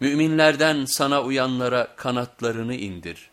Müminlerden sana uyanlara kanatlarını indir.